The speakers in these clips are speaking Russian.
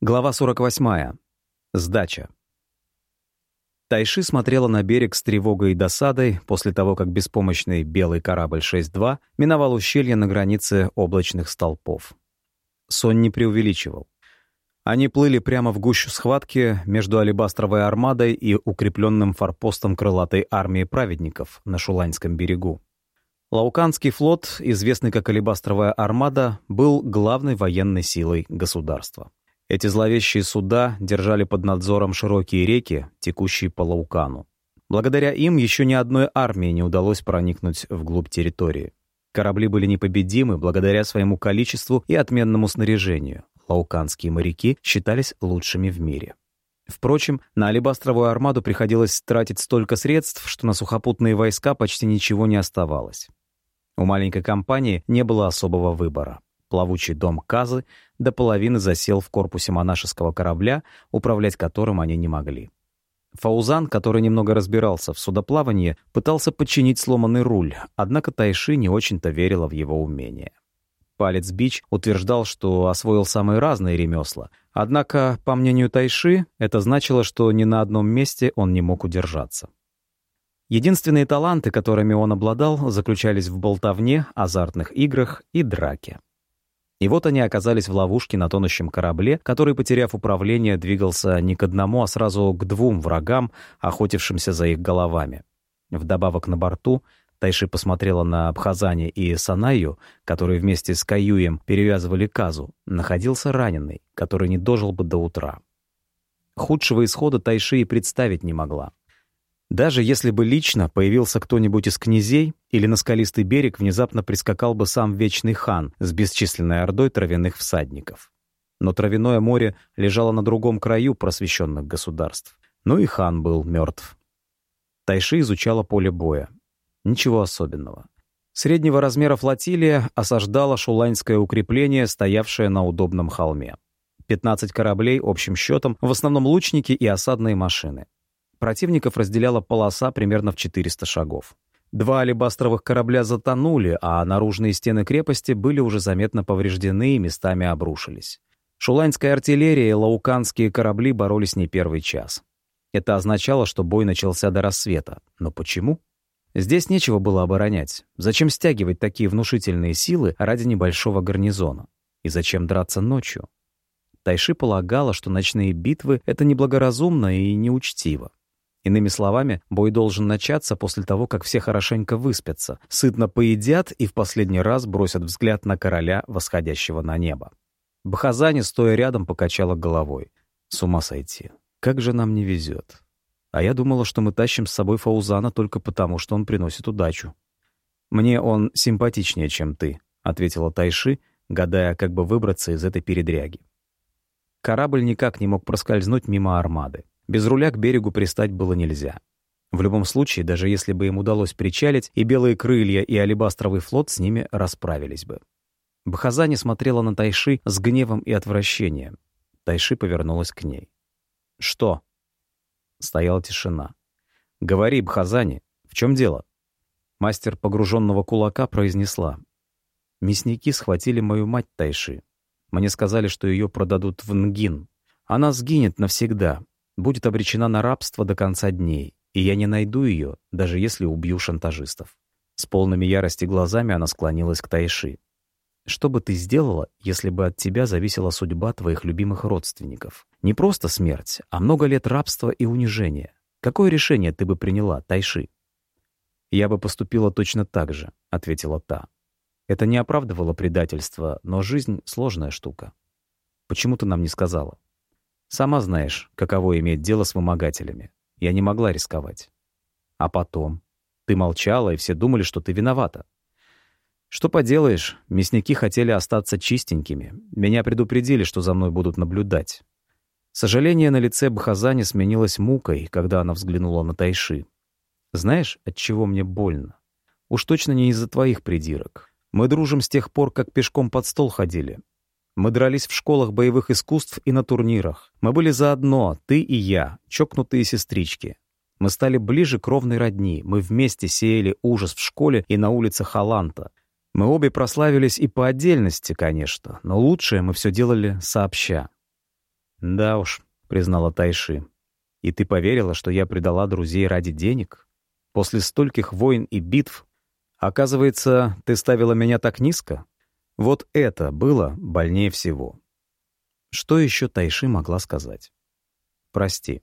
Глава 48. Сдача. Тайши смотрела на берег с тревогой и досадой после того, как беспомощный белый корабль 6-2 миновал ущелье на границе облачных столпов. Сон не преувеличивал. Они плыли прямо в гущу схватки между алебастровой армадой и укрепленным форпостом крылатой армии праведников на Шуланьском берегу. Лауканский флот, известный как Алебастровая армада, был главной военной силой государства. Эти зловещие суда держали под надзором широкие реки, текущие по Лаукану. Благодаря им еще ни одной армии не удалось проникнуть вглубь территории. Корабли были непобедимы благодаря своему количеству и отменному снаряжению. Лауканские моряки считались лучшими в мире. Впрочем, на Алибастровую армаду приходилось тратить столько средств, что на сухопутные войска почти ничего не оставалось. У маленькой компании не было особого выбора. Плавучий дом Казы до половины засел в корпусе монашеского корабля, управлять которым они не могли. Фаузан, который немного разбирался в судоплавании, пытался подчинить сломанный руль, однако Тайши не очень-то верила в его умение. Палец Бич утверждал, что освоил самые разные ремесла, однако, по мнению Тайши, это значило, что ни на одном месте он не мог удержаться. Единственные таланты, которыми он обладал, заключались в болтовне, азартных играх и драке. И вот они оказались в ловушке на тонущем корабле, который, потеряв управление, двигался не к одному, а сразу к двум врагам, охотившимся за их головами. Вдобавок на борту Тайши посмотрела на Абхазани и Санаю, которые вместе с Каюем перевязывали Казу, находился раненый, который не дожил бы до утра. Худшего исхода Тайши и представить не могла. Даже если бы лично появился кто-нибудь из князей, или на скалистый берег внезапно прискакал бы сам Вечный хан с бесчисленной ордой травяных всадников. Но травяное море лежало на другом краю просвещенных государств. Ну и хан был мертв. Тайши изучала поле боя. Ничего особенного. Среднего размера флотилия осаждала шуланьское укрепление, стоявшее на удобном холме. 15 кораблей общим счетом, в основном лучники и осадные машины. Противников разделяла полоса примерно в 400 шагов. Два алебастровых корабля затонули, а наружные стены крепости были уже заметно повреждены и местами обрушились. Шуланская артиллерия и лауканские корабли боролись не первый час. Это означало, что бой начался до рассвета. Но почему? Здесь нечего было оборонять. Зачем стягивать такие внушительные силы ради небольшого гарнизона? И зачем драться ночью? Тайши полагала, что ночные битвы — это неблагоразумно и неучтиво. Иными словами, бой должен начаться после того, как все хорошенько выспятся, сытно поедят и в последний раз бросят взгляд на короля, восходящего на небо. Бахазани, стоя рядом, покачала головой. С ума сойти. Как же нам не везет. А я думала, что мы тащим с собой Фаузана только потому, что он приносит удачу. «Мне он симпатичнее, чем ты», — ответила Тайши, гадая, как бы выбраться из этой передряги. Корабль никак не мог проскользнуть мимо армады. Без руля к берегу пристать было нельзя. В любом случае, даже если бы им удалось причалить, и белые крылья, и алебастровый флот с ними расправились бы. Бхазани смотрела на Тайши с гневом и отвращением. Тайши повернулась к ней. «Что?» Стояла тишина. «Говори, Бхазани, в чем дело?» Мастер погруженного кулака произнесла. «Мясники схватили мою мать Тайши. Мне сказали, что ее продадут в Нгин. Она сгинет навсегда, будет обречена на рабство до конца дней, и я не найду ее, даже если убью шантажистов. С полными ярости глазами она склонилась к Тайши. Что бы ты сделала, если бы от тебя зависела судьба твоих любимых родственников? Не просто смерть, а много лет рабства и унижения. Какое решение ты бы приняла, Тайши? Я бы поступила точно так же, ответила та. Это не оправдывало предательство, но жизнь — сложная штука. Почему ты нам не сказала? Сама знаешь, каково иметь дело с вымогателями. Я не могла рисковать. А потом? Ты молчала, и все думали, что ты виновата. Что поделаешь, мясники хотели остаться чистенькими. Меня предупредили, что за мной будут наблюдать. Сожаление на лице Бхазани сменилось мукой, когда она взглянула на Тайши. Знаешь, от чего мне больно? Уж точно не из-за твоих придирок. Мы дружим с тех пор, как пешком под стол ходили. Мы дрались в школах боевых искусств и на турнирах. Мы были заодно, ты и я, чокнутые сестрички. Мы стали ближе к ровной родни. Мы вместе сеяли ужас в школе и на улицах Халанта. Мы обе прославились и по отдельности, конечно, но лучшее мы все делали сообща. «Да уж», — признала Тайши. «И ты поверила, что я предала друзей ради денег? После стольких войн и битв? Оказывается, ты ставила меня так низко? Вот это было больнее всего». Что еще Тайши могла сказать? «Прости.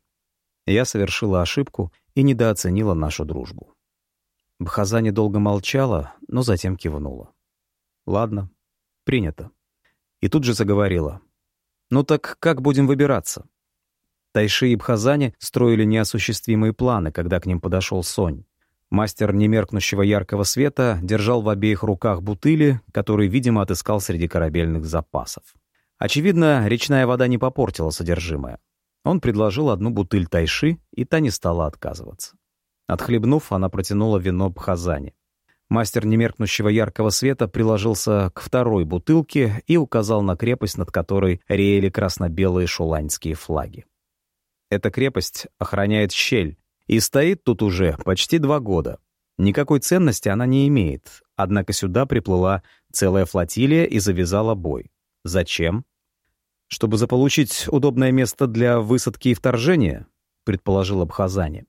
Я совершила ошибку и недооценила нашу дружбу». Бхаза недолго молчала, но затем кивнула. «Ладно, принято». И тут же заговорила. «Ну так как будем выбираться?» Тайши и Бхазани строили неосуществимые планы, когда к ним подошел Сонь. Мастер немеркнущего яркого света держал в обеих руках бутыли, которые, видимо, отыскал среди корабельных запасов. Очевидно, речная вода не попортила содержимое. Он предложил одну бутыль тайши, и та не стала отказываться. Отхлебнув, она протянула вино Бхазани. Мастер немеркнущего яркого света приложился к второй бутылке и указал на крепость, над которой реяли красно-белые шуланьские флаги. Эта крепость охраняет щель и стоит тут уже почти два года. Никакой ценности она не имеет, однако сюда приплыла целая флотилия и завязала бой. Зачем? Чтобы заполучить удобное место для высадки и вторжения, предположил Абхазани.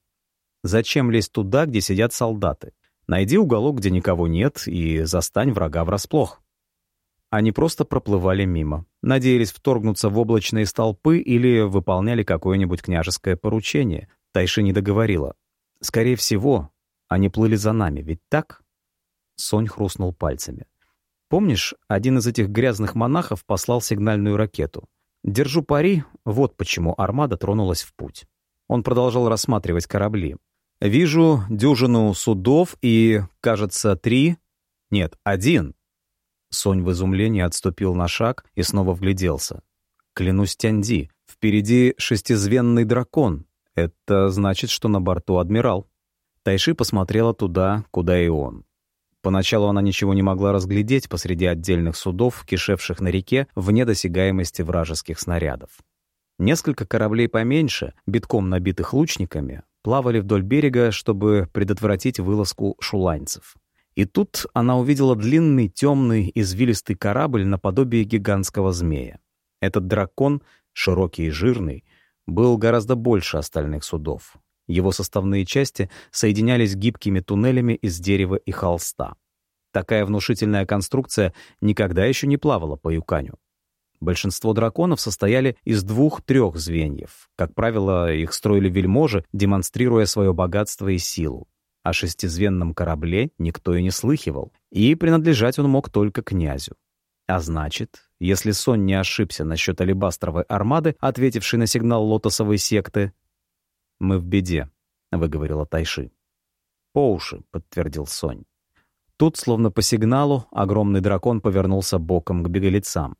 Зачем лезть туда, где сидят солдаты? Найди уголок, где никого нет, и застань врага врасплох. Они просто проплывали мимо, надеялись вторгнуться в облачные столпы или выполняли какое-нибудь княжеское поручение. Тайши не договорила. Скорее всего, они плыли за нами, ведь так? Сонь хрустнул пальцами. Помнишь, один из этих грязных монахов послал сигнальную ракету? Держу пари, вот почему армада тронулась в путь. Он продолжал рассматривать корабли. Вижу дюжину судов и, кажется, три... Нет, один Сонь в изумлении отступил на шаг и снова вгляделся. «Клянусь Тяньди, впереди шестизвенный дракон. Это значит, что на борту адмирал». Тайши посмотрела туда, куда и он. Поначалу она ничего не могла разглядеть посреди отдельных судов, кишевших на реке, вне досягаемости вражеских снарядов. Несколько кораблей поменьше, битком набитых лучниками, плавали вдоль берега, чтобы предотвратить вылазку шуланцев. И тут она увидела длинный, темный, извилистый корабль наподобие гигантского змея. Этот дракон, широкий и жирный, был гораздо больше остальных судов. Его составные части соединялись гибкими туннелями из дерева и холста. Такая внушительная конструкция никогда еще не плавала по Юканю. Большинство драконов состояли из двух-трех звеньев. Как правило, их строили вельможи, демонстрируя свое богатство и силу. О шестизвенном корабле никто и не слыхивал, и принадлежать он мог только князю. А значит, если Сон не ошибся насчет алебастровой армады, ответившей на сигнал лотосовой секты, «Мы в беде», — выговорила Тайши. «По уши», — подтвердил Сонь. Тут, словно по сигналу, огромный дракон повернулся боком к беглецам.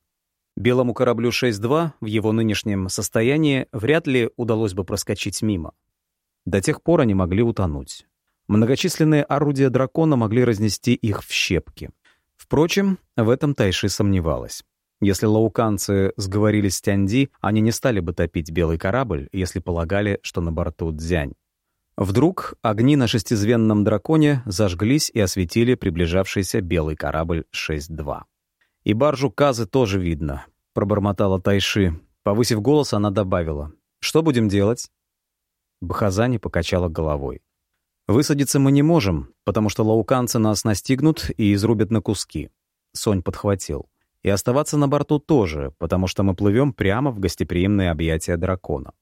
Белому кораблю 6-2 в его нынешнем состоянии вряд ли удалось бы проскочить мимо. До тех пор они могли утонуть. Многочисленные орудия дракона могли разнести их в щепки. Впрочем, в этом Тайши сомневалась. Если лауканцы сговорились с Тяньди, они не стали бы топить белый корабль, если полагали, что на борту Дзянь. Вдруг огни на шестизвенном драконе зажглись и осветили приближавшийся белый корабль 6-2. «И баржу Казы тоже видно», — пробормотала Тайши. Повысив голос, она добавила. «Что будем делать?» Бхазани покачала головой. Высадиться мы не можем, потому что лауканцы нас настигнут и изрубят на куски. Сонь подхватил. И оставаться на борту тоже, потому что мы плывем прямо в гостеприимные объятия дракона.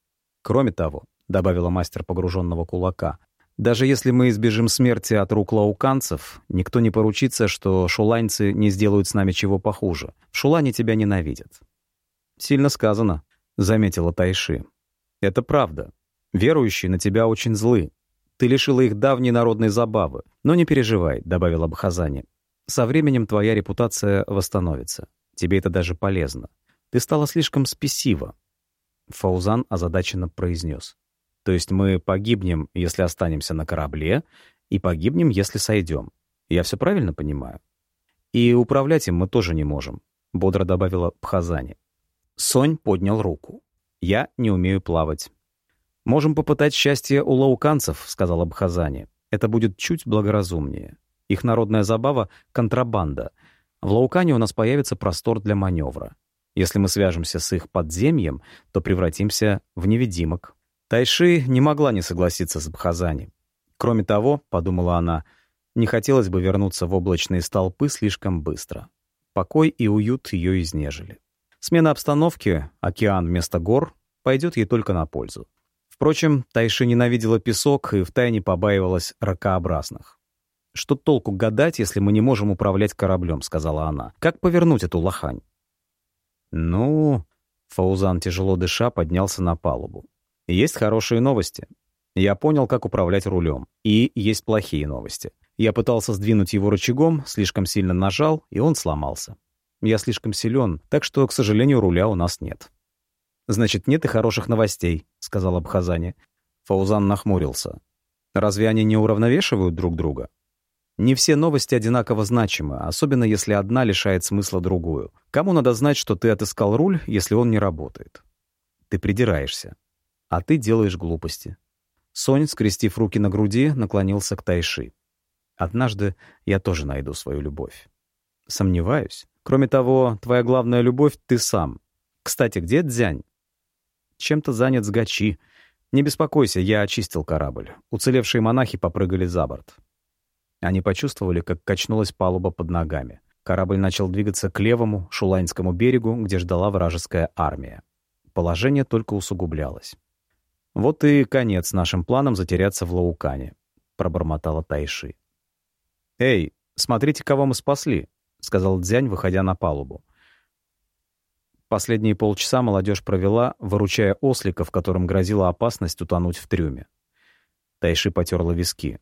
Кроме того, добавила мастер погруженного кулака, даже если мы избежим смерти от рук лауканцев, никто не поручится, что шуланьцы не сделают с нами чего похуже. В Шулане тебя ненавидят. Сильно сказано, заметила Тайши. Это правда. Верующие на тебя очень злы, ты лишила их давней народной забавы. Но не переживай», — добавила Бхазани. «Со временем твоя репутация восстановится. Тебе это даже полезно. Ты стала слишком спесива». Фаузан озадаченно произнес. «То есть мы погибнем, если останемся на корабле, и погибнем, если сойдем. Я все правильно понимаю?» «И управлять им мы тоже не можем», — бодро добавила Бхазани. Сонь поднял руку. «Я не умею плавать. «Можем попытать счастье у лауканцев», — сказал Абхазани. «Это будет чуть благоразумнее. Их народная забава — контрабанда. В Лаукане у нас появится простор для маневра. Если мы свяжемся с их подземьем, то превратимся в невидимок. Тайши не могла не согласиться с Бхазани. Кроме того, — подумала она, — не хотелось бы вернуться в облачные столпы слишком быстро. Покой и уют ее изнежили. Смена обстановки, океан вместо гор, пойдет ей только на пользу. Впрочем, Тайши ненавидела песок и втайне побаивалась ракообразных. «Что толку гадать, если мы не можем управлять кораблем?» — сказала она. «Как повернуть эту лохань?» «Ну...» — Фаузан, тяжело дыша, поднялся на палубу. «Есть хорошие новости. Я понял, как управлять рулем. И есть плохие новости. Я пытался сдвинуть его рычагом, слишком сильно нажал, и он сломался. Я слишком силен, так что, к сожалению, руля у нас нет. «Значит, нет и хороших новостей», — сказал Абхазани. Фаузан нахмурился. «Разве они не уравновешивают друг друга?» Не все новости одинаково значимы, особенно если одна лишает смысла другую. Кому надо знать, что ты отыскал руль, если он не работает? Ты придираешься. А ты делаешь глупости. Сонь, скрестив руки на груди, наклонился к Тайши. Однажды я тоже найду свою любовь. Сомневаюсь. Кроме того, твоя главная любовь — ты сам. Кстати, где Дзянь? Чем-то занят с Гачи. Не беспокойся, я очистил корабль. Уцелевшие монахи попрыгали за борт. Они почувствовали, как качнулась палуба под ногами. Корабль начал двигаться к левому, Шулайнскому берегу, где ждала вражеская армия. Положение только усугублялось. «Вот и конец нашим планам затеряться в Лаукане», — пробормотала Тайши. «Эй, смотрите, кого мы спасли», — сказал Дзянь, выходя на палубу. Последние полчаса молодежь провела, выручая осликов, которым грозила опасность утонуть в трюме. Тайши потерла виски.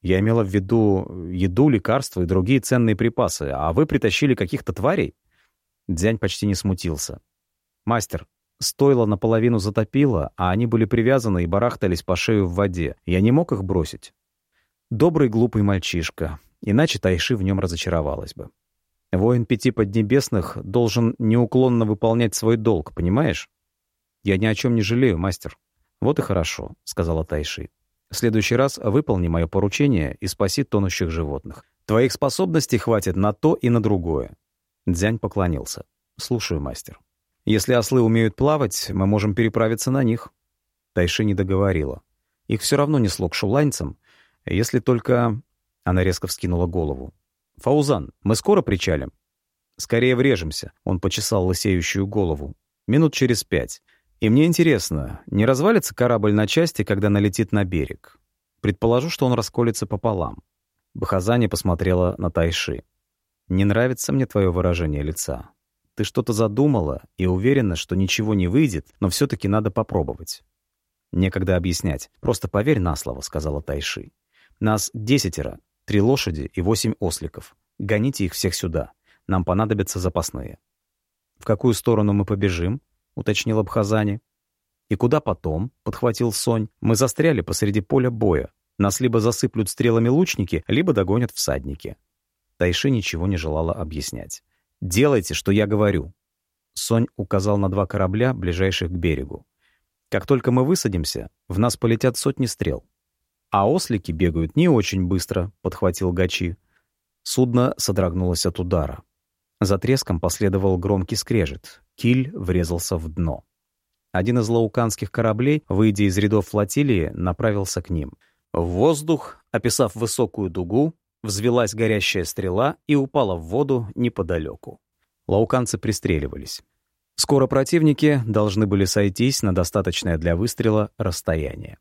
«Я имела в виду еду, лекарства и другие ценные припасы, а вы притащили каких-то тварей?» Дзянь почти не смутился. «Мастер, стойло наполовину затопило, а они были привязаны и барахтались по шею в воде. Я не мог их бросить». Добрый глупый мальчишка, иначе Тайши в нем разочаровалась бы. Воин пяти поднебесных должен неуклонно выполнять свой долг, понимаешь? Я ни о чем не жалею, мастер. Вот и хорошо, сказала Тайши. В следующий раз выполни мое поручение и спаси тонущих животных. Твоих способностей хватит на то и на другое. Дзянь поклонился. Слушаю, мастер. Если ослы умеют плавать, мы можем переправиться на них. Тайши не договорила. Их все равно несло к шуланьцам, если только... Она резко вскинула голову. «Фаузан, мы скоро причалим?» «Скорее врежемся», — он почесал лысеющую голову. «Минут через пять. И мне интересно, не развалится корабль на части, когда налетит на берег? Предположу, что он расколется пополам». Бахазани посмотрела на Тайши. «Не нравится мне твое выражение лица. Ты что-то задумала и уверена, что ничего не выйдет, но все таки надо попробовать». «Некогда объяснять. Просто поверь на слово», — сказала Тайши. «Нас десятеро, Три лошади и восемь осликов. Гоните их всех сюда. Нам понадобятся запасные». «В какую сторону мы побежим?» — уточнил Абхазани. «И куда потом?» — подхватил Сонь. «Мы застряли посреди поля боя. Нас либо засыплют стрелами лучники, либо догонят всадники». Тайши ничего не желала объяснять. «Делайте, что я говорю». Сонь указал на два корабля, ближайших к берегу. «Как только мы высадимся, в нас полетят сотни стрел. «А ослики бегают не очень быстро», — подхватил Гачи. Судно содрогнулось от удара. За треском последовал громкий скрежет. Киль врезался в дно. Один из лауканских кораблей, выйдя из рядов флотилии, направился к ним. В воздух, описав высокую дугу, взвелась горящая стрела и упала в воду неподалеку. Лауканцы пристреливались. Скоро противники должны были сойтись на достаточное для выстрела расстояние.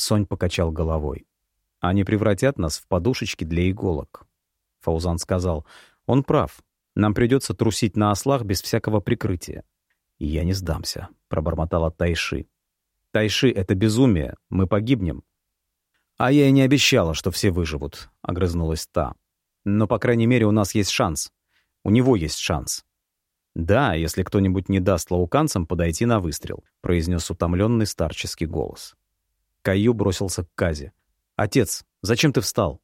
Сонь покачал головой. «Они превратят нас в подушечки для иголок». Фаузан сказал, «Он прав. Нам придется трусить на ослах без всякого прикрытия». «Я не сдамся», — пробормотала Тайши. «Тайши — это безумие. Мы погибнем». «А я и не обещала, что все выживут», — огрызнулась та. «Но, по крайней мере, у нас есть шанс. У него есть шанс». «Да, если кто-нибудь не даст лауканцам подойти на выстрел», — произнес утомленный старческий голос. Каю бросился к Казе. «Отец, зачем ты встал?»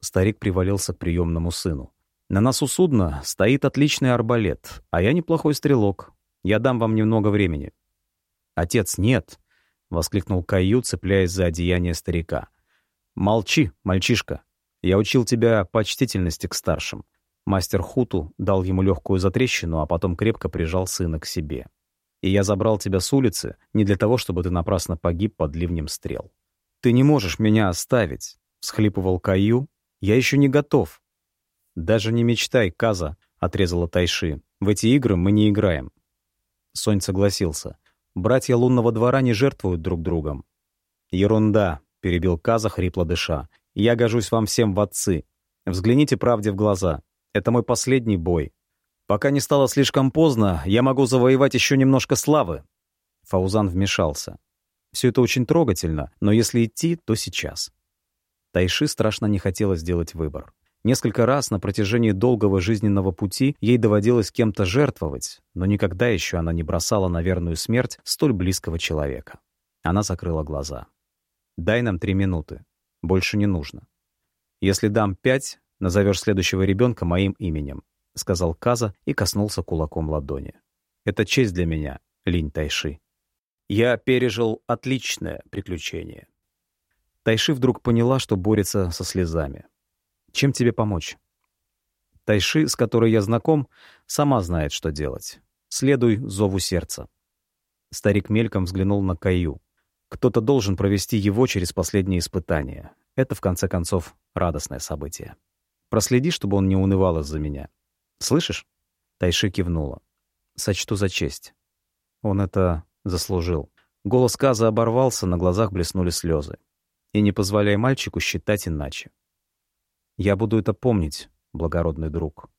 Старик привалился к приемному сыну. «На носу судна стоит отличный арбалет, а я неплохой стрелок. Я дам вам немного времени». «Отец, нет!» — воскликнул Каю, цепляясь за одеяние старика. «Молчи, мальчишка. Я учил тебя почтительности к старшим. Мастер Хуту дал ему легкую затрещину, а потом крепко прижал сына к себе. «И я забрал тебя с улицы не для того, чтобы ты напрасно погиб под ливнем стрел. Ты не можешь меня оставить», — всхлипывал Каю. «Я еще не готов». «Даже не мечтай, Каза», — отрезала Тайши. «В эти игры мы не играем». Сонь согласился. «Братья лунного двора не жертвуют друг другом». «Ерунда», — перебил Каза, хрипло дыша. «Я гожусь вам всем в отцы. Взгляните правде в глаза. Это мой последний бой. Пока не стало слишком поздно, я могу завоевать еще немножко славы». Фаузан вмешался. Все это очень трогательно, но если идти, то сейчас. Тайши страшно не хотела сделать выбор. Несколько раз на протяжении долгого жизненного пути ей доводилось кем-то жертвовать, но никогда еще она не бросала на верную смерть столь близкого человека. Она закрыла глаза. «Дай нам три минуты. Больше не нужно. Если дам пять, назовешь следующего ребенка моим именем», — сказал Каза и коснулся кулаком ладони. «Это честь для меня, Линь Тайши. Я пережил отличное приключение». Тайши вдруг поняла, что борется со слезами. Чем тебе помочь? Тайши, с которой я знаком, сама знает, что делать. Следуй зову сердца. Старик мельком взглянул на Каю. Кто-то должен провести его через последнее испытание. Это, в конце концов, радостное событие. Проследи, чтобы он не унывал из-за меня. Слышишь? Тайши кивнула. Сочту за честь. Он это заслужил. Голос Каза оборвался, на глазах блеснули слезы. И не позволяй мальчику считать иначе. Я буду это помнить, благородный друг».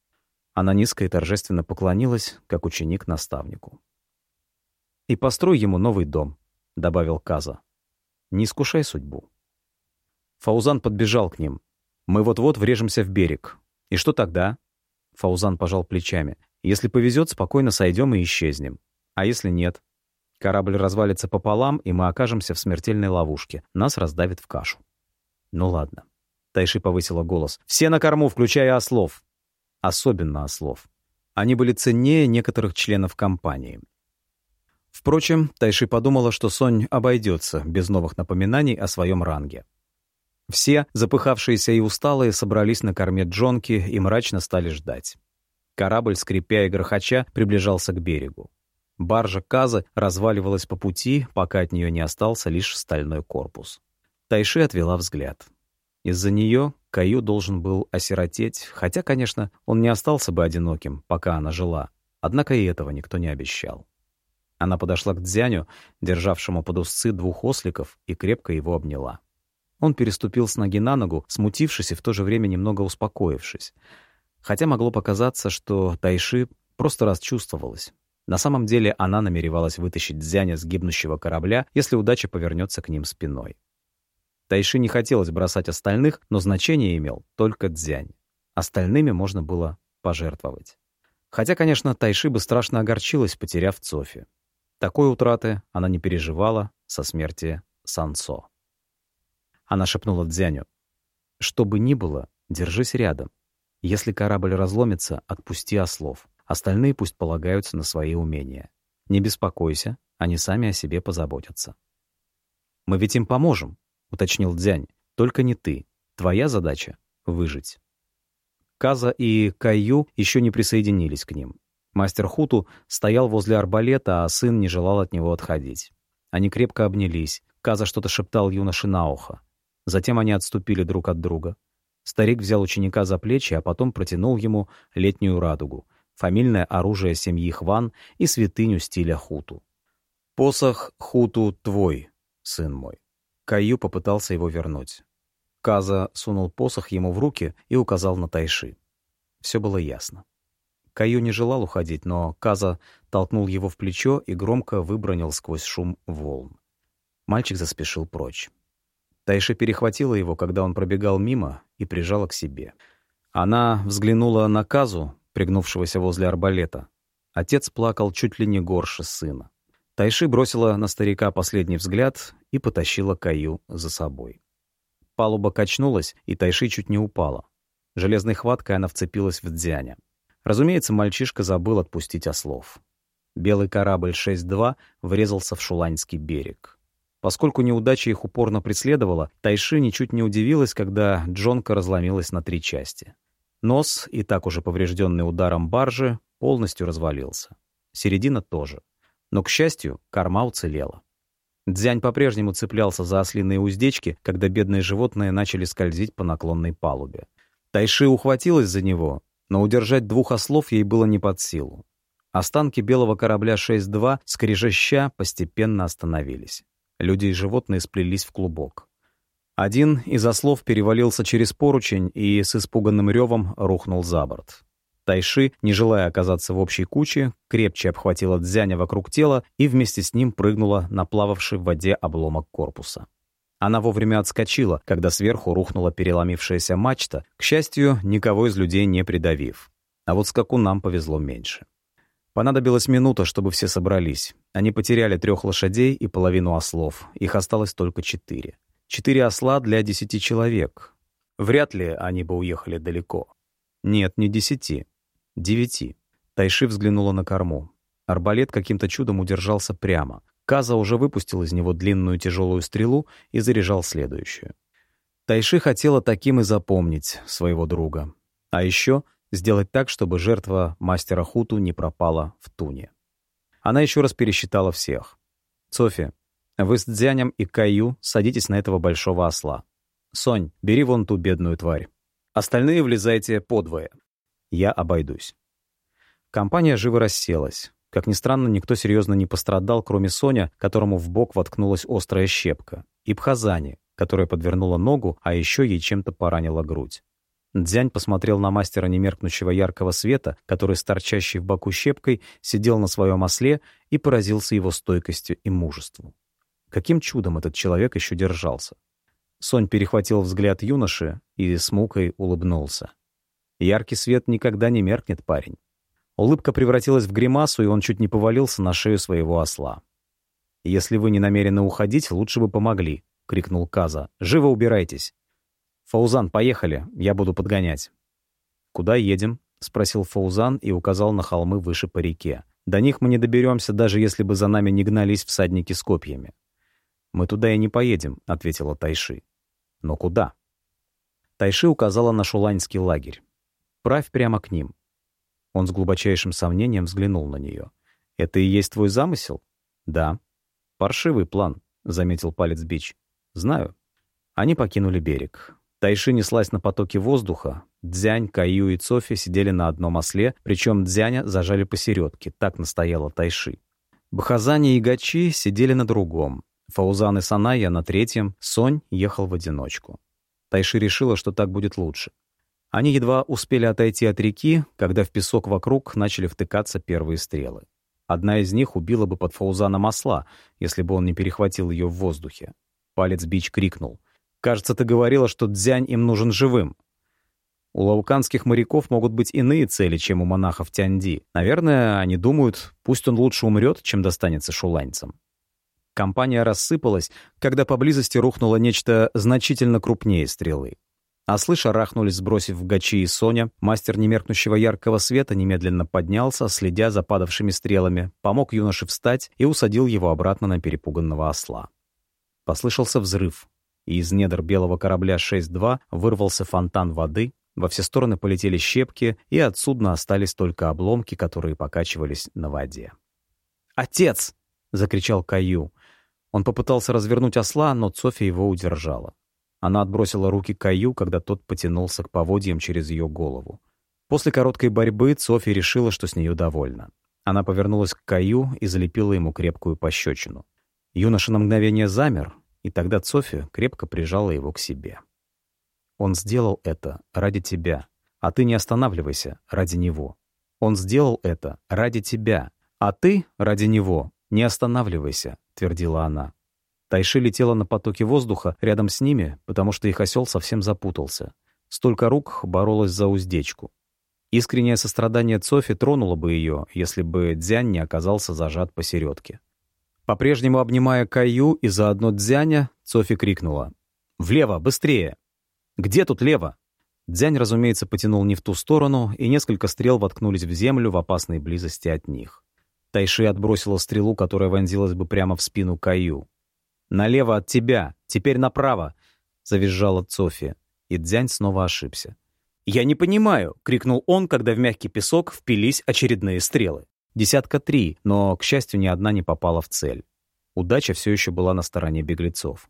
Она низко и торжественно поклонилась, как ученик наставнику. «И построй ему новый дом», — добавил Каза. «Не искушай судьбу». Фаузан подбежал к ним. «Мы вот-вот врежемся в берег. И что тогда?» Фаузан пожал плечами. «Если повезет, спокойно сойдем и исчезнем. А если нет? Корабль развалится пополам, и мы окажемся в смертельной ловушке. Нас раздавит в кашу. Ну ладно. Тайши повысила голос. «Все на корму, включая ослов!» Особенно ослов. Они были ценнее некоторых членов компании. Впрочем, Тайши подумала, что Сонь обойдется без новых напоминаний о своем ранге. Все, запыхавшиеся и усталые, собрались на корме Джонки и мрачно стали ждать. Корабль, скрипя и грохоча, приближался к берегу. Баржа Казы разваливалась по пути, пока от нее не остался лишь стальной корпус. Тайши отвела взгляд. Из-за нее Каю должен был осиротеть, хотя, конечно, он не остался бы одиноким, пока она жила. Однако и этого никто не обещал. Она подошла к Дзяню, державшему под узцы двух осликов, и крепко его обняла. Он переступил с ноги на ногу, смутившись и в то же время немного успокоившись. Хотя могло показаться, что Тайши просто расчувствовалась. На самом деле она намеревалась вытащить Дзяня с гибнущего корабля, если удача повернется к ним спиной. Тайши не хотелось бросать остальных, но значение имел только Дзянь. Остальными можно было пожертвовать. Хотя, конечно, Тайши бы страшно огорчилась, потеряв Цофи. Такой утраты она не переживала со смерти Сансо. Она шепнула Дзяню. «Что бы ни было, держись рядом. Если корабль разломится, отпусти ослов. Остальные пусть полагаются на свои умения. Не беспокойся, они сами о себе позаботятся. Мы ведь им поможем, — уточнил Дзянь. «Только не ты. Твоя задача — выжить». Каза и Каю еще не присоединились к ним. Мастер Хуту стоял возле арбалета, а сын не желал от него отходить. Они крепко обнялись. Каза что-то шептал юноше на ухо. Затем они отступили друг от друга. Старик взял ученика за плечи, а потом протянул ему летнюю радугу, фамильное оружие семьи Хван и святыню стиля Хуту. «Посох Хуту твой, сын мой». Каю попытался его вернуть. Каза сунул посох ему в руки и указал на Тайши. Все было ясно. Каю не желал уходить, но Каза толкнул его в плечо и громко выбронил сквозь шум волн. Мальчик заспешил прочь. Тайши перехватила его, когда он пробегал мимо, и прижала к себе. Она взглянула на Казу, пригнувшегося возле арбалета. Отец плакал чуть ли не горше сына. Тайши бросила на старика последний взгляд и потащила Каю за собой. Палуба качнулась, и Тайши чуть не упала. Железной хваткой она вцепилась в Дзяня. Разумеется, мальчишка забыл отпустить ослов. Белый корабль 6-2 врезался в Шуланьский берег. Поскольку неудача их упорно преследовала, Тайши ничуть не удивилась, когда Джонка разломилась на три части. Нос, и так уже поврежденный ударом баржи, полностью развалился. Середина тоже. Но, к счастью, корма уцелела. Дзянь по-прежнему цеплялся за ослиные уздечки, когда бедные животные начали скользить по наклонной палубе. Тайши ухватилась за него, но удержать двух ослов ей было не под силу. Останки белого корабля 6-2, скрежеща, постепенно остановились. Люди и животные сплелись в клубок. Один из ослов перевалился через поручень и с испуганным ревом рухнул за борт. Тайши, не желая оказаться в общей куче, крепче обхватила Дзяня вокруг тела и вместе с ним прыгнула на плававший в воде обломок корпуса. Она вовремя отскочила, когда сверху рухнула переломившаяся мачта, к счастью, никого из людей не придавив. А вот скакунам повезло меньше. Понадобилась минута, чтобы все собрались. Они потеряли трех лошадей и половину ослов. Их осталось только четыре. Четыре осла для десяти человек. Вряд ли они бы уехали далеко. Нет, не десяти. Девяти. Тайши взглянула на корму. Арбалет каким-то чудом удержался прямо. Каза уже выпустил из него длинную тяжелую стрелу и заряжал следующую. Тайши хотела таким и запомнить своего друга. А еще сделать так, чтобы жертва мастера Хуту не пропала в туне. Она еще раз пересчитала всех. «Софи, вы с Дзянем и Каю садитесь на этого большого осла. Сонь, бери вон ту бедную тварь. Остальные влезайте подвое. Я обойдусь. Компания живо расселась. Как ни странно, никто серьезно не пострадал, кроме Соня, которому в бок воткнулась острая щепка, и Бхазани, которая подвернула ногу, а еще ей чем-то поранила грудь. Дзянь посмотрел на мастера немеркнущего яркого света, который с торчащей в боку щепкой сидел на своем осле и поразился его стойкостью и мужеству. Каким чудом этот человек еще держался? Сонь перехватил взгляд юноши и с мукой улыбнулся. Яркий свет никогда не меркнет, парень. Улыбка превратилась в гримасу, и он чуть не повалился на шею своего осла. «Если вы не намерены уходить, лучше бы помогли», — крикнул Каза. «Живо убирайтесь!» «Фаузан, поехали, я буду подгонять». «Куда едем?» — спросил Фаузан и указал на холмы выше по реке. «До них мы не доберемся, даже если бы за нами не гнались всадники с копьями». «Мы туда и не поедем», — ответила Тайши. «Но куда?» Тайши указала на шуланьский лагерь. Правь прямо к ним». Он с глубочайшим сомнением взглянул на нее. «Это и есть твой замысел?» «Да». «Паршивый план», — заметил палец Бич. «Знаю». Они покинули берег. Тайши неслась на потоке воздуха. Дзянь, Каю и Цофи сидели на одном осле, причем Дзяня зажали посередке, так настояла Тайши. Бхазани и Гачи сидели на другом. Фаузан и Саная на третьем, Сонь ехал в одиночку. Тайши решила, что так будет лучше. Они едва успели отойти от реки, когда в песок вокруг начали втыкаться первые стрелы. Одна из них убила бы под Фаузаном осла, если бы он не перехватил ее в воздухе. Палец Бич крикнул. «Кажется, ты говорила, что дзянь им нужен живым». У лауканских моряков могут быть иные цели, чем у монахов Тяньди. Наверное, они думают, пусть он лучше умрет, чем достанется шуланьцам. Компания рассыпалась, когда поблизости рухнуло нечто значительно крупнее стрелы. Ослы шарахнулись, сбросив в гачи и Соня. Мастер немеркнущего яркого света немедленно поднялся, следя за падавшими стрелами, помог юноше встать и усадил его обратно на перепуганного осла. Послышался взрыв, и из недр белого корабля 6-2 вырвался фонтан воды, во все стороны полетели щепки, и от судна остались только обломки, которые покачивались на воде. «Отец!» — закричал Каю. Он попытался развернуть осла, но Софья его удержала. Она отбросила руки Каю, когда тот потянулся к поводьям через ее голову. После короткой борьбы Софи решила, что с нее довольна. Она повернулась к Каю и залепила ему крепкую пощечину. Юноша на мгновение замер, и тогда Софи крепко прижала его к себе. «Он сделал это ради тебя, а ты не останавливайся ради него. Он сделал это ради тебя, а ты ради него не останавливайся», — твердила она. Тайши летела на потоке воздуха рядом с ними, потому что их осел совсем запутался. Столько рук боролось за уздечку. Искреннее сострадание Цофи тронуло бы ее, если бы Дзянь не оказался зажат посередке. По-прежнему обнимая Каю и заодно Дзяня, Цофи крикнула. «Влево, быстрее!» «Где тут лево?» Дзянь, разумеется, потянул не в ту сторону, и несколько стрел воткнулись в землю в опасной близости от них. Тайши отбросила стрелу, которая вонзилась бы прямо в спину Каю. «Налево от тебя! Теперь направо!» — завизжала Цофи. И Дзянь снова ошибся. «Я не понимаю!» — крикнул он, когда в мягкий песок впились очередные стрелы. Десятка три, но, к счастью, ни одна не попала в цель. Удача все еще была на стороне беглецов.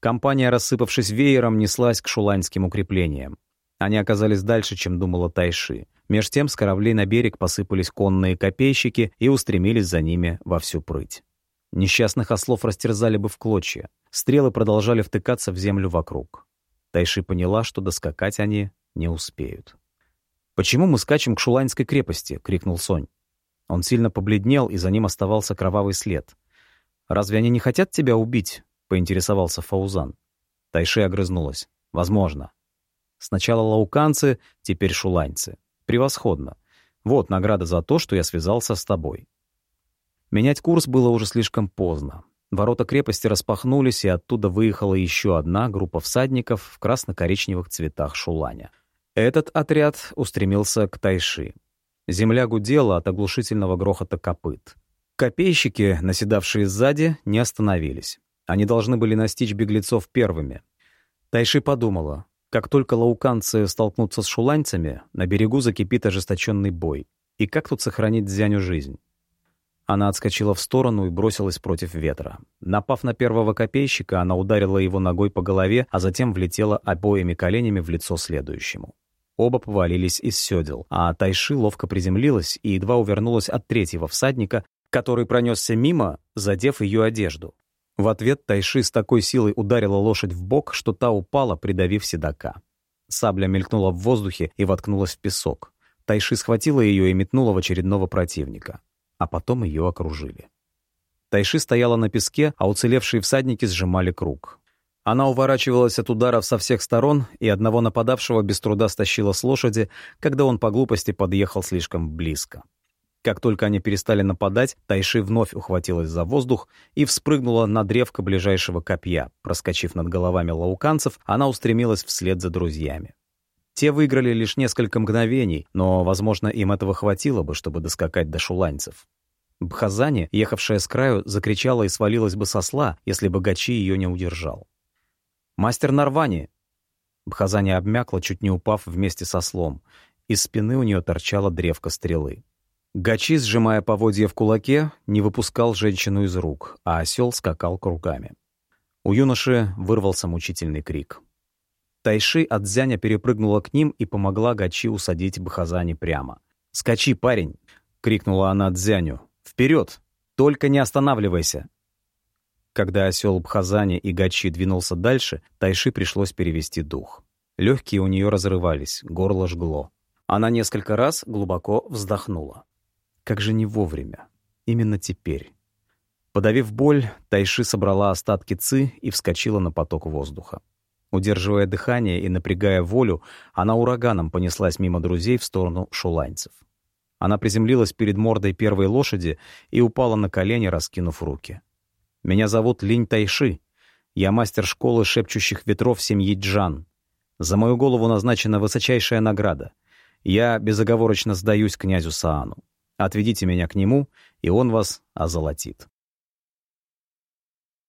Компания, рассыпавшись веером, неслась к шуланьским укреплениям. Они оказались дальше, чем думала Тайши. Меж тем с кораблей на берег посыпались конные копейщики и устремились за ними во всю прыть. Несчастных ослов растерзали бы в клочья. Стрелы продолжали втыкаться в землю вокруг. Тайши поняла, что доскакать они не успеют. «Почему мы скачем к Шуланьской крепости?» — крикнул Сонь. Он сильно побледнел, и за ним оставался кровавый след. «Разве они не хотят тебя убить?» — поинтересовался Фаузан. Тайши огрызнулась. «Возможно. Сначала лауканцы, теперь шуланьцы. Превосходно. Вот награда за то, что я связался с тобой». Менять курс было уже слишком поздно. Ворота крепости распахнулись, и оттуда выехала еще одна группа всадников в красно-коричневых цветах шуланя. Этот отряд устремился к Тайши. Земля гудела от оглушительного грохота копыт. Копейщики, наседавшие сзади, не остановились. Они должны были настичь беглецов первыми. Тайши подумала, как только лауканцы столкнутся с шуланьцами, на берегу закипит ожесточенный бой. И как тут сохранить Дзяню жизнь? Она отскочила в сторону и бросилась против ветра. Напав на первого копейщика, она ударила его ногой по голове, а затем влетела обоими коленями в лицо следующему. Оба повалились из сёдел, а Тайши ловко приземлилась и едва увернулась от третьего всадника, который пронесся мимо, задев ее одежду. В ответ Тайши с такой силой ударила лошадь в бок, что та упала, придавив седока. Сабля мелькнула в воздухе и воткнулась в песок. Тайши схватила ее и метнула в очередного противника а потом ее окружили. Тайши стояла на песке, а уцелевшие всадники сжимали круг. Она уворачивалась от ударов со всех сторон, и одного нападавшего без труда стащила с лошади, когда он по глупости подъехал слишком близко. Как только они перестали нападать, Тайши вновь ухватилась за воздух и вспрыгнула на древко ближайшего копья. Проскочив над головами лауканцев, она устремилась вслед за друзьями. Те выиграли лишь несколько мгновений, но, возможно, им этого хватило бы, чтобы доскакать до шуланцев. Бхазани, ехавшая с краю, закричала и свалилась бы со сла, если бы Гачи ее не удержал. «Мастер Нарвани!» Бхазани обмякла, чуть не упав вместе со слом. Из спины у нее торчала древко стрелы. Гачи, сжимая поводья в кулаке, не выпускал женщину из рук, а осел скакал кругами. У юноши вырвался мучительный крик. Тайши от Зяня перепрыгнула к ним и помогла Гачи усадить Бахазани прямо. «Скачи, парень!» — крикнула она Дзяню. «Вперед! Только не останавливайся!» Когда осел Бхазани и Гачи двинулся дальше, Тайши пришлось перевести дух. Легкие у нее разрывались, горло жгло. Она несколько раз глубоко вздохнула. Как же не вовремя. Именно теперь. Подавив боль, Тайши собрала остатки ци и вскочила на поток воздуха. Удерживая дыхание и напрягая волю, она ураганом понеслась мимо друзей в сторону шуланцев. Она приземлилась перед мордой первой лошади и упала на колени, раскинув руки. «Меня зовут Линь Тайши. Я мастер школы шепчущих ветров семьи Джан. За мою голову назначена высочайшая награда. Я безоговорочно сдаюсь князю Саану. Отведите меня к нему, и он вас озолотит».